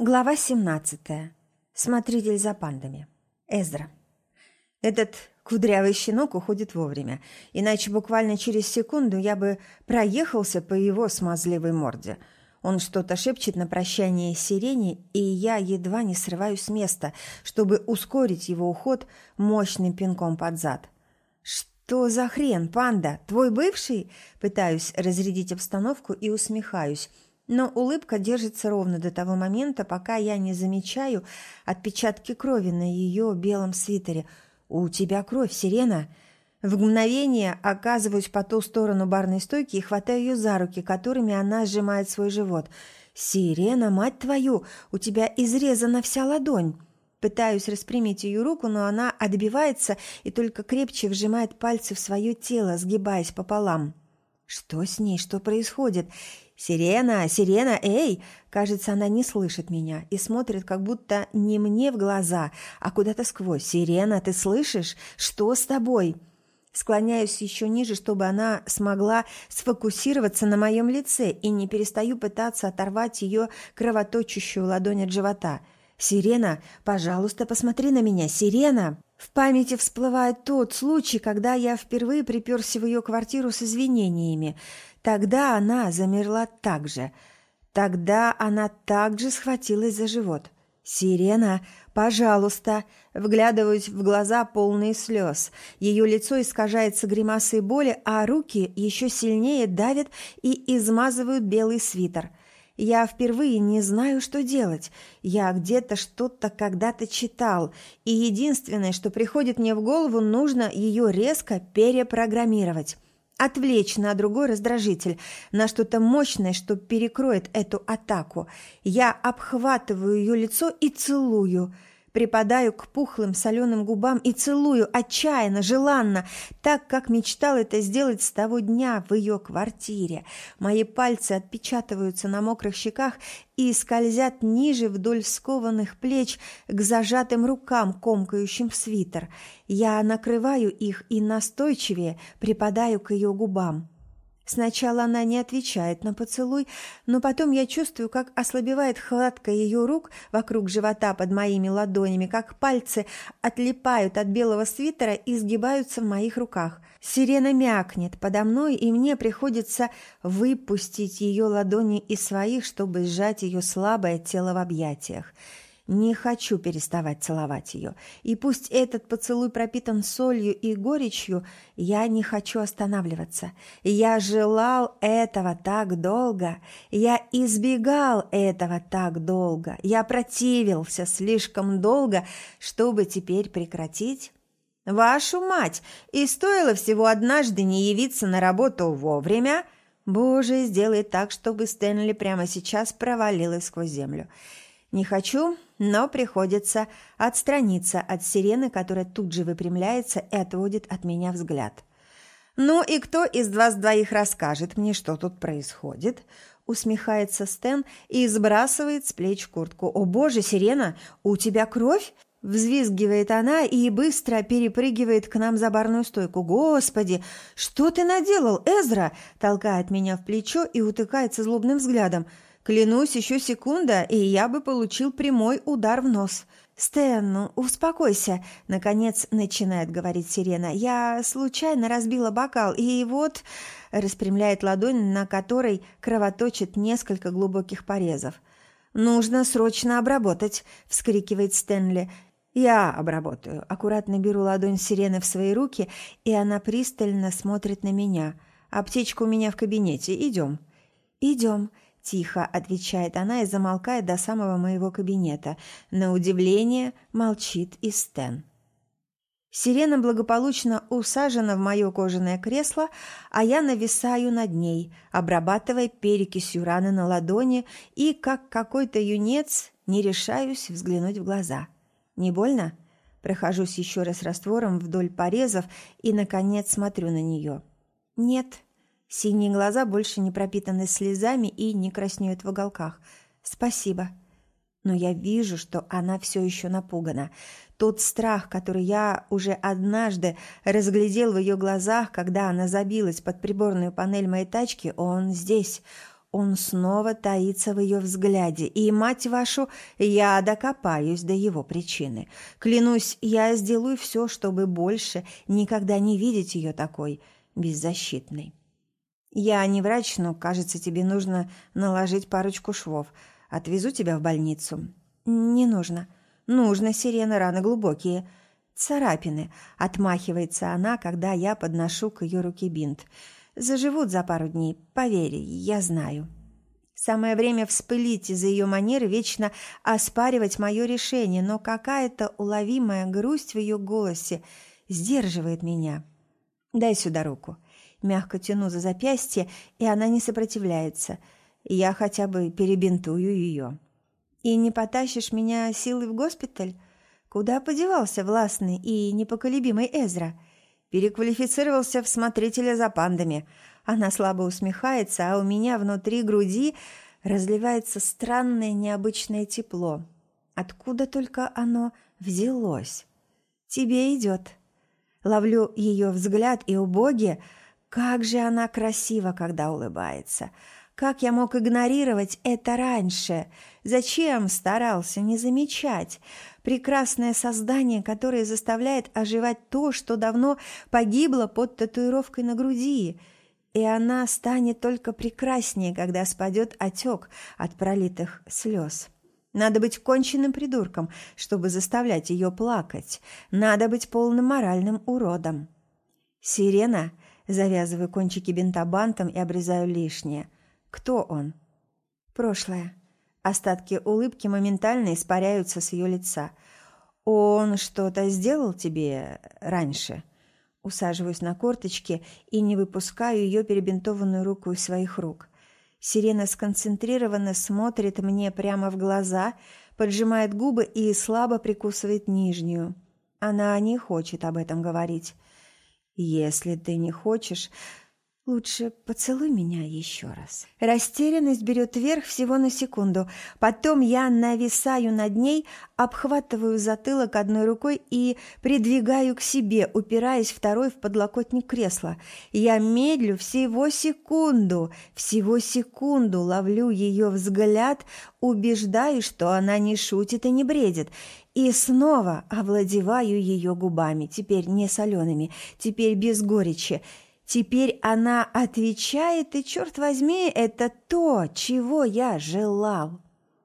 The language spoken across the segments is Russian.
Глава 17. Смотритель за пандами. Эзра. Этот кудрявый щенок уходит вовремя, иначе буквально через секунду я бы проехался по его смазливой морде. Он что-то шепчет на прощание сирене, и я едва не срываюсь с места, чтобы ускорить его уход мощным пинком под зад. «Что за хрен, панда? Твой бывший?» Пытаюсь разрядить обстановку и усмехаюсь – но улыбка держится ровно до того момента, пока я не замечаю отпечатки крови на ее белом свитере. «У тебя кровь, сирена!» В мгновение оказываюсь по ту сторону барной стойки и хватаю ее за руки, которыми она сжимает свой живот. «Сирена, мать твою, у тебя изрезана вся ладонь!» Пытаюсь распрямить ее руку, но она отбивается и только крепче вжимает пальцы в свое тело, сгибаясь пополам. Что с ней? Что происходит? «Сирена! Сирена! Эй!» Кажется, она не слышит меня и смотрит как будто не мне в глаза, а куда-то сквозь. «Сирена, ты слышишь? Что с тобой?» Склоняюсь еще ниже, чтобы она смогла сфокусироваться на моем лице и не перестаю пытаться оторвать ее кровоточащую ладонь от живота. «Сирена, пожалуйста, посмотри на меня! Сирена!» В памяти всплывает тот случай, когда я впервые приперся в ее квартиру с извинениями. Тогда она замерла так же. Тогда она также схватилась за живот. «Сирена, пожалуйста!» Вглядываюсь в глаза полные слез. Ее лицо искажается гримасой боли, а руки еще сильнее давят и измазывают белый свитер. Я впервые не знаю, что делать. Я где-то что-то когда-то читал, и единственное, что приходит мне в голову, нужно ее резко перепрограммировать отвлечь на другой раздражитель, на что-то мощное, что перекроет эту атаку. Я обхватываю ее лицо и целую – припадаю к пухлым соленым губам и целую отчаянно, желанно, так, как мечтал это сделать с того дня в ее квартире. Мои пальцы отпечатываются на мокрых щеках и скользят ниже вдоль скованных плеч к зажатым рукам, комкающим свитер. Я накрываю их и настойчивее припадаю к ее губам. Сначала она не отвечает на поцелуй, но потом я чувствую, как ослабевает хватка ее рук вокруг живота под моими ладонями, как пальцы отлипают от белого свитера и сгибаются в моих руках. Сирена мякнет подо мной, и мне приходится выпустить ее ладони из своих, чтобы сжать ее слабое тело в объятиях. Не хочу переставать целовать ее. И пусть этот поцелуй пропитан солью и горечью, я не хочу останавливаться. Я желал этого так долго. Я избегал этого так долго. Я противился слишком долго, чтобы теперь прекратить. Вашу мать! И стоило всего однажды не явиться на работу вовремя. Боже, сделай так, чтобы Стэнли прямо сейчас провалилась сквозь землю. Не хочу, но приходится отстраниться от сирены, которая тут же выпрямляется и отводит от меня взгляд. «Ну и кто из вас двоих расскажет мне, что тут происходит?» Усмехается Стэн и сбрасывает с плеч куртку. «О боже, сирена, у тебя кровь?» Взвизгивает она и быстро перепрыгивает к нам за барную стойку. «Господи, что ты наделал, Эзра?» Толкает меня в плечо и утыкается злобным взглядом. Клянусь, еще секунда, и я бы получил прямой удар в нос. «Стэн, ну, успокойся», — наконец начинает говорить Сирена. «Я случайно разбила бокал, и вот...» — распрямляет ладонь, на которой кровоточит несколько глубоких порезов. «Нужно срочно обработать», — вскрикивает Стэнли. «Я обработаю». Аккуратно беру ладонь Сирены в свои руки, и она пристально смотрит на меня. «Аптечка у меня в кабинете. Идем». «Идем», Тихо отвечает она и замолкает до самого моего кабинета. На удивление молчит и Стэн. Сирена благополучно усажена в мое кожаное кресло, а я нависаю над ней, обрабатывая перекисью раны на ладони и, как какой-то юнец, не решаюсь взглянуть в глаза. Не больно? Прохожусь еще раз раствором вдоль порезов и, наконец, смотрю на нее. Нет, Синие глаза больше не пропитаны слезами и не краснеют в уголках. «Спасибо». Но я вижу, что она все еще напугана. Тот страх, который я уже однажды разглядел в ее глазах, когда она забилась под приборную панель моей тачки, он здесь. Он снова таится в ее взгляде, и, мать вашу, я докопаюсь до его причины. Клянусь, я сделаю все, чтобы больше никогда не видеть ее такой беззащитной. Я не врач, но, кажется, тебе нужно наложить парочку швов. Отвезу тебя в больницу. Не нужно. Нужно, сирена, раны глубокие. Царапины. Отмахивается она, когда я подношу к ее руке бинт. Заживут за пару дней, поверь, я знаю. Самое время вспылить из-за ее манеры вечно оспаривать мое решение, но какая-то уловимая грусть в ее голосе сдерживает меня. «Дай сюда руку». Мягко тяну за запястье, и она не сопротивляется. Я хотя бы перебинтую ее. «И не потащишь меня силой в госпиталь? Куда подевался властный и непоколебимый Эзра?» переквалифицировался в смотрителя за пандами. Она слабо усмехается, а у меня внутри груди разливается странное необычное тепло. Откуда только оно взялось? Тебе идет. Ловлю ее взгляд, и, убоги, как же она красива, когда улыбается. Как я мог игнорировать это раньше? Зачем старался не замечать? прекрасное создание, которое заставляет оживать то, что давно погибло под татуировкой на груди, и она станет только прекраснее, когда спадет отек от пролитых слез. Надо быть конченным придурком, чтобы заставлять ее плакать. Надо быть полным моральным уродом. «Сирена?» Завязываю кончики бинта бантом и обрезаю лишнее. «Кто он?» «Прошлое». Остатки улыбки моментально испаряются с ее лица. «Он что-то сделал тебе раньше?» Усаживаюсь на корточки и не выпускаю ее перебинтованную руку из своих рук. Сирена сконцентрированно смотрит мне прямо в глаза, поджимает губы и слабо прикусывает нижнюю. Она не хочет об этом говорить. «Если ты не хочешь, Лучше поцелуй меня еще раз. Растерянность берет верх всего на секунду. Потом я нависаю над ней, обхватываю затылок одной рукой и придвигаю к себе, упираясь второй в подлокотник кресла. Я медлю всего секунду, всего секунду ловлю ее взгляд, убеждаюсь, что она не шутит и не бредит. И снова овладеваю ее губами, теперь не солеными, теперь без горечи. Теперь она отвечает, и, черт возьми, это то, чего я желал.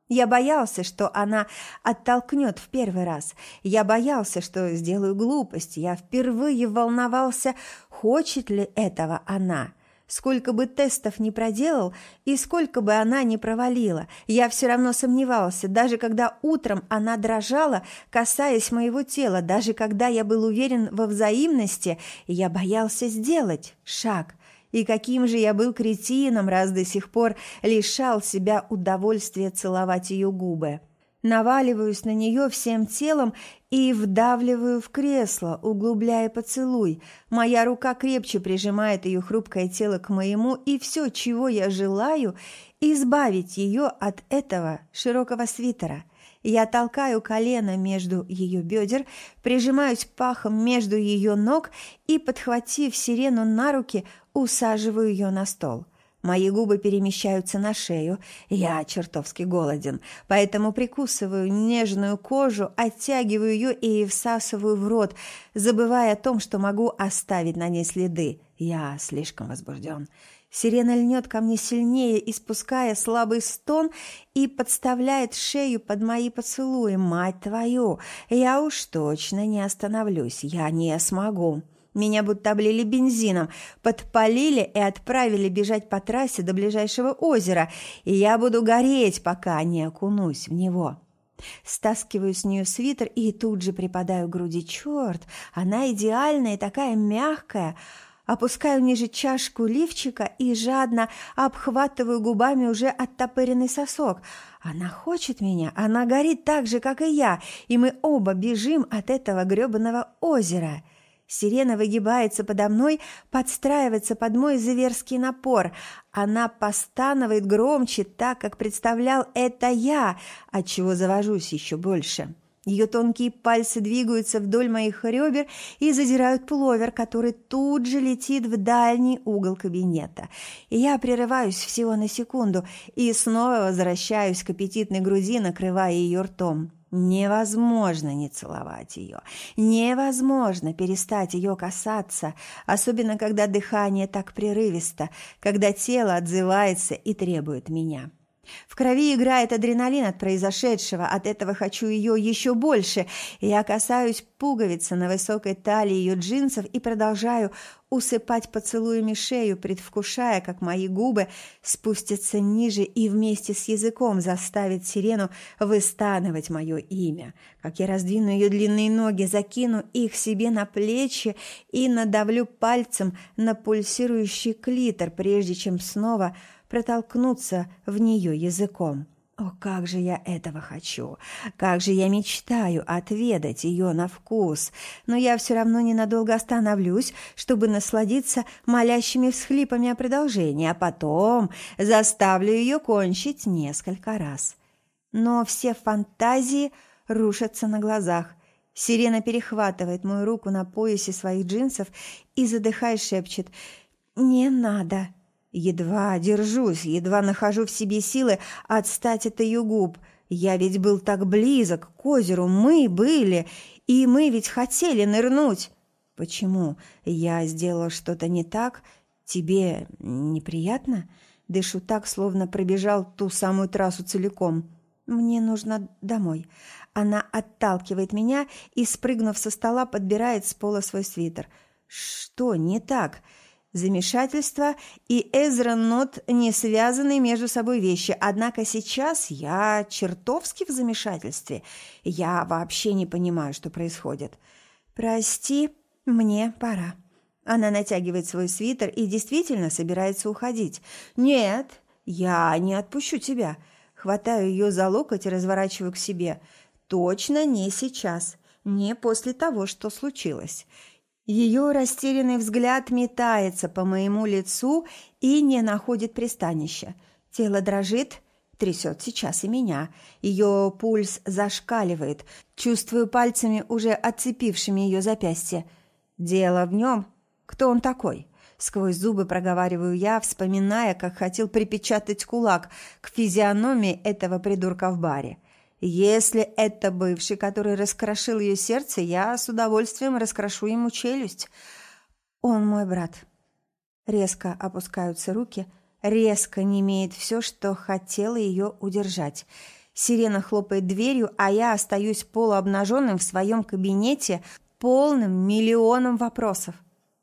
Я боялся, что она оттолкнет в первый раз. Я боялся, что сделаю глупость. Я впервые волновался, хочет ли этого она. Сколько бы тестов не проделал и сколько бы она не провалила, я все равно сомневался, даже когда утром она дрожала, касаясь моего тела, даже когда я был уверен во взаимности, я боялся сделать шаг. И каким же я был кретином, раз до сих пор лишал себя удовольствия целовать ее губы наваливаюсь на нее всем телом и вдавливаю в кресло, углубляя поцелуй. Моя рука крепче прижимает ее хрупкое тело к моему, и все, чего я желаю, избавить ее от этого широкого свитера. Я толкаю колено между ее бедер, прижимаюсь пахом между ее ног и, подхватив сирену на руки, усаживаю ее на стол. Мои губы перемещаются на шею. Я чертовски голоден, поэтому прикусываю нежную кожу, оттягиваю ее и всасываю в рот, забывая о том, что могу оставить на ней следы. Я слишком возбужден. Сирена льнет ко мне сильнее, испуская слабый стон и подставляет шею под мои поцелуи. Мать твою, я уж точно не остановлюсь, я не смогу. Меня будто облили бензином, подпалили и отправили бежать по трассе до ближайшего озера, и я буду гореть, пока не окунусь в него. Стаскиваю с нее свитер и тут же припадаю к груди. Черт, она идеальная такая мягкая. Опускаю ниже чашку лифчика и жадно обхватываю губами уже оттопыренный сосок. Она хочет меня, она горит так же, как и я, и мы оба бежим от этого грёбаного озера. Сирена выгибается подо мной, подстраивается под мой зверский напор. Она постанывает громче, так как представлял это я, отчего завожусь еще больше. Ее тонкие пальцы двигаются вдоль моих ребер и задирают пуловер, который тут же летит в дальний угол кабинета. Я прерываюсь всего на секунду и снова возвращаюсь к аппетитной груди, накрывая ее ртом. Невозможно не целовать ее. Невозможно перестать ее касаться, особенно когда дыхание так прерывисто, когда тело отзывается и требует меня. В крови играет адреналин от произошедшего, от этого хочу ее еще больше. Я касаюсь пуговицы на высокой талии ее джинсов и продолжаю усыпать поцелуями шею, предвкушая, как мои губы спустятся ниже и вместе с языком заставят сирену выстанывать мое имя, как я раздвину ее длинные ноги, закину их себе на плечи и надавлю пальцем на пульсирующий клитор, прежде чем снова протолкнуться в нее языком. О, как же я этого хочу! Как же я мечтаю отведать ее на вкус! Но я все равно ненадолго остановлюсь, чтобы насладиться молящими всхлипами о продолжении, а потом заставлю ее кончить несколько раз. Но все фантазии рушатся на глазах. Сирена перехватывает мою руку на поясе своих джинсов и, задыхаясь, шепчет «Не надо!» Едва держусь, едва нахожу в себе силы отстать от ее губ. Я ведь был так близок к озеру, мы были, и мы ведь хотели нырнуть. Почему? Я сделал что-то не так? Тебе неприятно? Дышу так, словно пробежал ту самую трассу целиком. Мне нужно домой. Она отталкивает меня и, спрыгнув со стола, подбирает с пола свой свитер. Что не так? Замешательство и Эзра Нот не связаны между собой вещи, однако сейчас я чертовски в замешательстве. Я вообще не понимаю, что происходит. «Прости, мне пора». Она натягивает свой свитер и действительно собирается уходить. «Нет, я не отпущу тебя». Хватаю ее за локоть и разворачиваю к себе. «Точно не сейчас, не после того, что случилось». Ее растерянный взгляд метается по моему лицу и не находит пристанища. Тело дрожит, трясет сейчас и меня. Ее пульс зашкаливает. Чувствую пальцами, уже отцепившими ее запястье. Дело в нем. Кто он такой? Сквозь зубы проговариваю я, вспоминая, как хотел припечатать кулак к физиономии этого придурка в баре. Если это бывший, который раскрошил ее сердце, я с удовольствием раскрошу ему челюсть. Он мой брат. Резко опускаются руки, резко не имеет все, что хотела ее удержать. Сирена хлопает дверью, а я остаюсь полуобнаженным в своем кабинете, полным миллионом вопросов.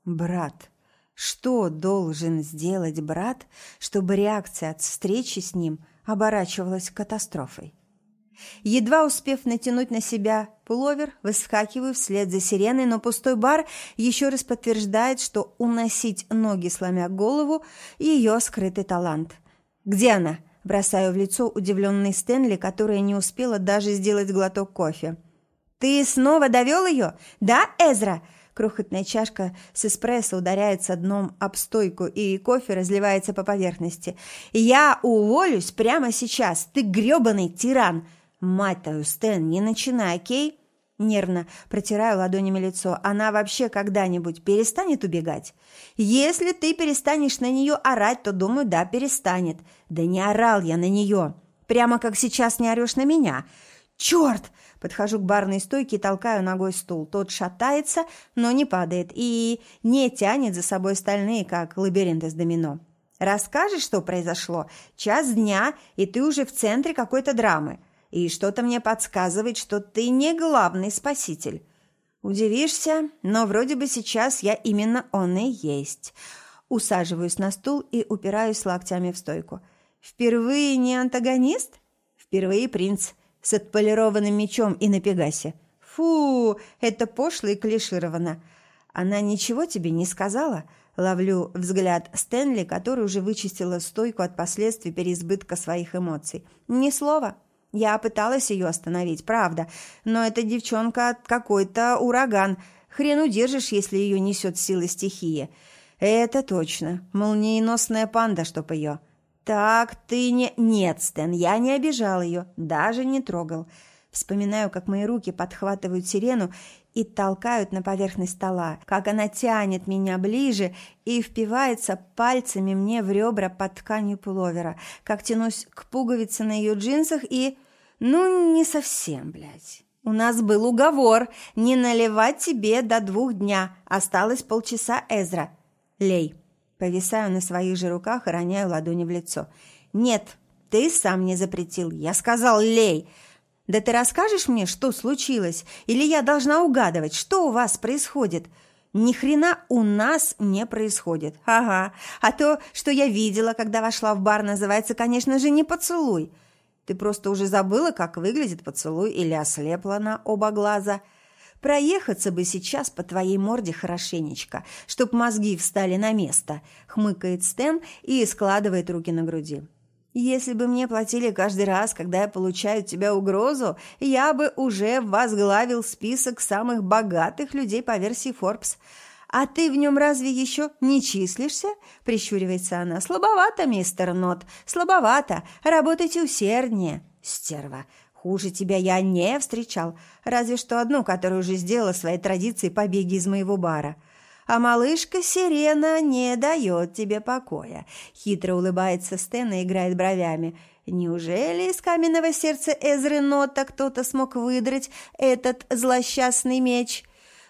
Брат. Что должен сделать брат, чтобы реакция от встречи с ним оборачивалась катастрофой? Едва успев натянуть на себя пуловер, выскакиваю вслед за сиреной, но пустой бар еще раз подтверждает, что уносить ноги, сломя голову, ее скрытый талант. «Где она?» – бросаю в лицо удивленный Стэнли, которая не успела даже сделать глоток кофе. «Ты снова довел ее? Да, Эзра?» Крохотная чашка с эспрессо ударяется дном об стойку, и кофе разливается по поверхности. «Я уволюсь прямо сейчас! Ты грёбаный тиран!» «Мать твою, Стэн, не начинай, окей?» Нервно протираю ладонями лицо. «Она вообще когда-нибудь перестанет убегать?» «Если ты перестанешь на нее орать, то, думаю, да, перестанет». «Да не орал я на нее. Прямо как сейчас не орешь на меня». «Черт!» Подхожу к барной стойке и толкаю ногой стул. Тот шатается, но не падает и не тянет за собой стальные, как лабиринт из домино. «Расскажешь, что произошло? Час дня, и ты уже в центре какой-то драмы» и что-то мне подсказывает, что ты не главный спаситель. Удивишься, но вроде бы сейчас я именно он и есть. Усаживаюсь на стул и упираюсь локтями в стойку. Впервые не антагонист? Впервые принц с отполированным мечом и на пегасе. Фу, это пошло и клишировано. Она ничего тебе не сказала? Ловлю взгляд Стэнли, который уже вычистила стойку от последствий переизбытка своих эмоций. Ни слова. Я пыталась ее остановить, правда, но эта девчонка какой-то ураган. Хрен удержишь, если ее несет силы стихии. Это точно. Молниеносная панда, чтоб ее. Так ты не... Нет, Стэн, я не обижал ее, даже не трогал. Вспоминаю, как мои руки подхватывают сирену и толкают на поверхность стола, как она тянет меня ближе и впивается пальцами мне в ребра под тканью пуловера, как тянусь к пуговице на ее джинсах и... Ну, не совсем, блядь. У нас был уговор не наливать тебе до двух дня. Осталось полчаса, Эзра. Лей. Повисаю на своих же руках и роняю ладони в лицо. Нет, ты сам не запретил. Я сказал, лей. Да ты расскажешь мне, что случилось? Или я должна угадывать, что у вас происходит? Ни хрена у нас не происходит. Ага. А то, что я видела, когда вошла в бар, называется, конечно же, не поцелуй. Ты просто уже забыла, как выглядит поцелуй или ослепла на оба глаза. Проехаться бы сейчас по твоей морде хорошенечко, чтоб мозги встали на место, хмыкает Стэн и складывает руки на груди. Если бы мне платили каждый раз, когда я получаю от тебя угрозу, я бы уже возглавил список самых богатых людей по версии Forbes. А ты в нем разве еще не числишься? Прищуривается она. Слабовато, мистер Нот, слабовато. Работайте усерднее. Стерва. Хуже тебя я не встречал. Разве что одну, которая уже сделала своей традицией побеги из моего бара а малышка Сирена не дает тебе покоя. Хитро улыбается Стэн и играет бровями. Неужели из каменного сердца Эзры Нота кто-то смог выдрать этот злосчастный меч?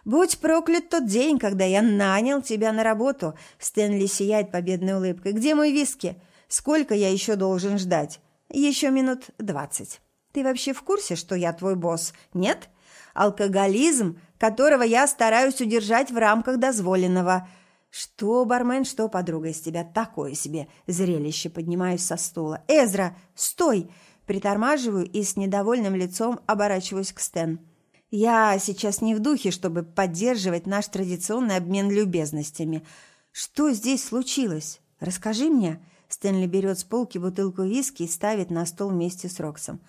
Будь проклят тот день, когда я нанял тебя на работу. Стэнли сияет победной улыбкой. Где мой виски? Сколько я еще должен ждать? Еще минут двадцать. Ты вообще в курсе, что я твой босс? Нет? Алкоголизм которого я стараюсь удержать в рамках дозволенного. Что, бармен, что, подруга из тебя такое себе зрелище, поднимаюсь со стула. Эзра, стой! Притормаживаю и с недовольным лицом оборачиваюсь к Стэн. Я сейчас не в духе, чтобы поддерживать наш традиционный обмен любезностями. Что здесь случилось? Расскажи мне. Стэнли берет с полки бутылку виски и ставит на стол вместе с Роксом.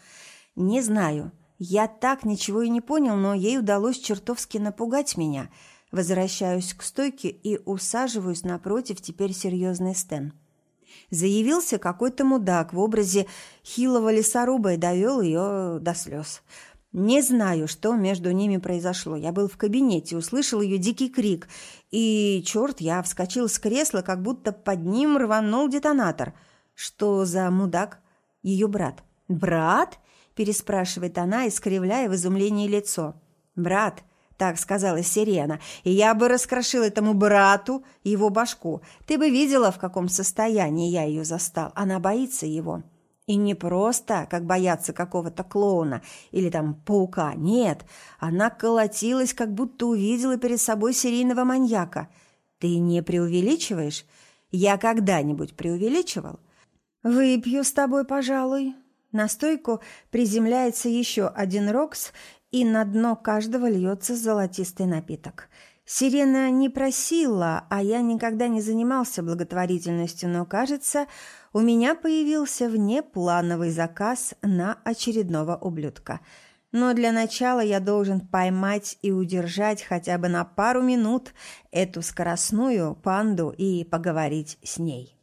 Не знаю. Я так ничего и не понял, но ей удалось чертовски напугать меня. Возвращаюсь к стойке и усаживаюсь напротив теперь серьезный Стэн. Заявился какой-то мудак в образе хилого лесоруба и довел ее до слез. Не знаю, что между ними произошло. Я был в кабинете, услышал ее дикий крик, и, черт, я вскочил с кресла, как будто под ним рванул детонатор. Что за мудак? Ее брат. «Брат?» Переспрашивает она, искривляя в изумлении лицо. «Брат», — так сказала Сирена, — «и я бы раскрошил этому брату его башку. Ты бы видела, в каком состоянии я ее застал. Она боится его». И не просто, как бояться какого-то клоуна или там паука. Нет, она колотилась, как будто увидела перед собой серийного маньяка. Ты не преувеличиваешь? Я когда-нибудь преувеличивал? Выпью с тобой, пожалуй. На стойку приземляется еще один рокс, и на дно каждого льется золотистый напиток. Сирена не просила, а я никогда не занимался благотворительностью, но, кажется, у меня появился внеплановый заказ на очередного ублюдка. Но для начала я должен поймать и удержать хотя бы на пару минут эту скоростную панду и поговорить с ней.